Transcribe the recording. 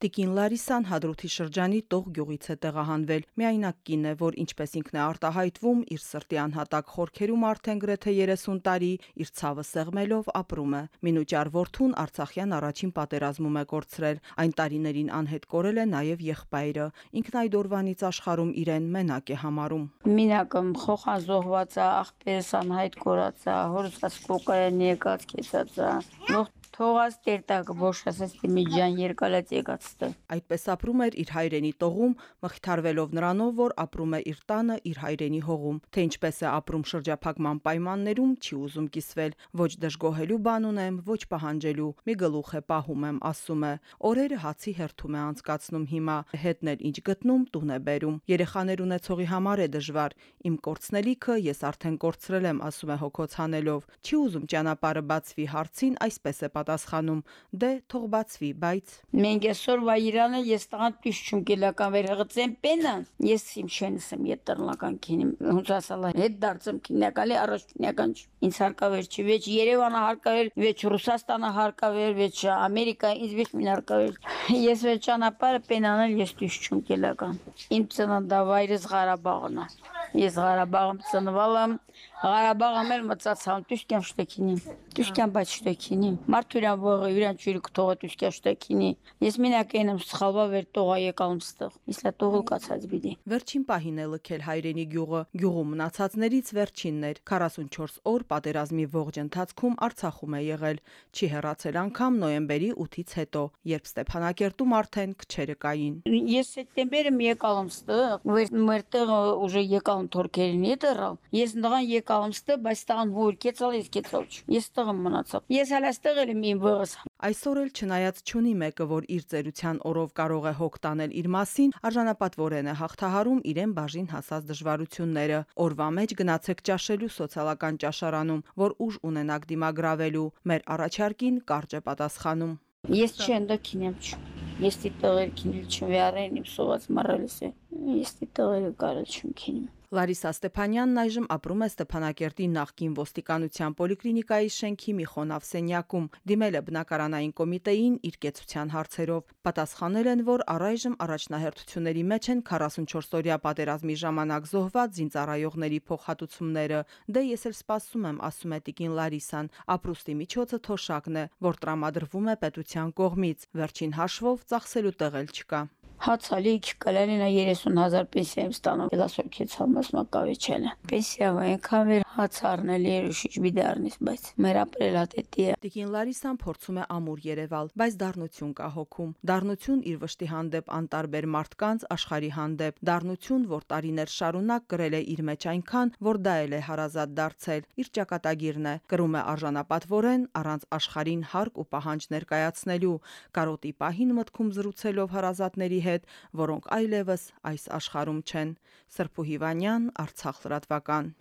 Տիկին Լարիսան Հադրութի շրջանի Տող գյուղից է տեղահանվել։ Միայնակ կին է, որ ինչպես ինքն է արտահայտվում, իր սրտի անհատակ խորքերում արդեն գրեթե 30 տարի իր ցավը սեղմելով ապրում է։ Մինուճար որդուն Արցախյան առաջին պատերազմում է կորցրել։ Այն տարիներին անհետ կորել է նաև եղբայրը։ Ինքն այդ օրվանից աշխարհում իրեն մենակ է համարում։ Մինակը խոխազոհված է, աղբերս անհայտ կորած է, հորս կոկայան եկած կեցած է։ Նող թողած տերտակը բոշասես դիմիջան երկալած եկածը։ Այդպես ապրում էր իր հայրենի տողում, մխիթարվելով նրանով, որ ապրում է իր տանը, իր հայրենի հողում։ Թե ինչպես է ապրում շրջափակման պայմաններում, չի ուզում կիսվել։ Ոչ դժգոհելու բան ունեմ, ոչ պահանջելու։ Մի գլուխ է պահում եմ, ասում է։ Օրերը հացի հերթում է անցկացնում հիմա, հետն էլ ինչ գտնում, տուն է բերում։ Երեխաներ ունեցողի համար է դժվար։ Իմ կորցնելիքը ես արդեն կորցրել եմ, ասում է հոգոց հանելով։ Չի ուզում ճանապարհը բացվի հարցին, այսպես է պատասխանում. Դե թող բացվի, բայց Մենք այսօր վայ Իրանը ես տան տիշ չում կելական վեր հղծեմ պենա ես իմ շենս եմ ետրնական քինիմ ոնց ասալա հետ դարձեմ քինյակալի առաջնյական ինձ հարկավեր չի վեճ Երևանը հարկավեր վեճ Ռուսաստանը հարկավեր վեճ Ամերիկա ինձ վեճ մին հարկավեր ես վեճ ճանապարհը պենանել ես տիշ չում կելական իմ ծննդավայրս Ղարաբաղն է ես Ղարաբաղում ծնվել եմ Ղարաբաղը մեր մծացան տիշկյան շտեքինի տիշկյան բայց շտեքինի Մարտուրյան ողը յուրան ճյուրք թողը տիշկյան շտեքինի ես մենակ եմ սխալվա վեր տողա եկալ ստեղ իսլա տողը կացած բիդի Վերջին պահին է լքել հայրենի գյուղը գյուղում մնացածներից վերջինն էր 44 օր պատերազմի ողջ ընթացքում Արցախում է եղել չի հեռացել անգամ նոյեմբերի 8-ից հետո երբ Ստեփանակերտում արդեն քչերը կային Ես սեպտեմբերը եկալ եմ ստեղ մեր տեղը ուժը եկալ թորքերին ետրալ ես նղան եկալ եմ ստեղ բայց տան որ կեցալ ես կեցալ ես ստեղ եմ մնացել ես հələ ստեղ եմ իմ վղս Այսօր էլ չնայած չունի մեկը, որ իր ծերության օրով կարող է հոգ տանել իր մասին, արժանապատվորեն է հաղթահարում իրեն բաժին հասած դժվարությունները։ Օրվա մեջ գնացեք ճաշելու սոցիալական ճաշարանում, որ ուժ ունենաք դիմագրավելու։ Մեր առաջարկին կարճ է պատասխանում։ Ես չեմ դա քինեմ չ։ Ես դիտողեր քինել չեմ վարեն իմ սոված մարալիս է։ Ես դիտողերը կարել քինում։ Լարիսա Ստեփանյանն այժմ ապրում է Ստեփանակերտի նախկին ոստիկանության պոլիկլինիկայի շենքի մի խոնավ սենյակում։ Դիմել է բնակարանային կոմիտեին իր կեցության հարցերով։ Պատասխանել են, որ առայժմ առաջնահերթությունների մեջ են 44-օրյա պատերազմի ժամանակ զոհված զինծառայողների փոխհատուցումները։ Դե ես էլ սպասում եմ, ասում է Տիկին Լարիսան։ Ապրուստի միջոցը թոշակն է, որ տրամադրվում է պետության կողմից։ Վերջին հաշվով ծախսելու տեղ չկա հացալիք կլանինա 30000 պենսիա եմ ստանում դասոր քեցամաս մակավիչելը պենսիա այնքան վեր հաց առնել երուշիչ բիդարնից բայց մեր ապրելա տետի է Տիկին Լարիսան փորձում է ամուր Երևալ բայց դառնություն կա հոգում դառնություն իր վշտի հանդեպ անտարբեր մարդկանց աշխարհի հանդեպ դառնություն որ տարիներ շարունակ գրել է իր մեջ այնքան որ դա էլ է հարազատ դարձել իր ճակատագիրն է կրում է արժանապատվորեն առանց աշխարհին հարկ ու պահանջ ներկայացնելու կարոտի պահին մտքում զրուցելով հարազատների հետ, որոնք այլևս այս աշխարհում չեն։ Սրփու Հիվանյան, Արցախ լրատվական։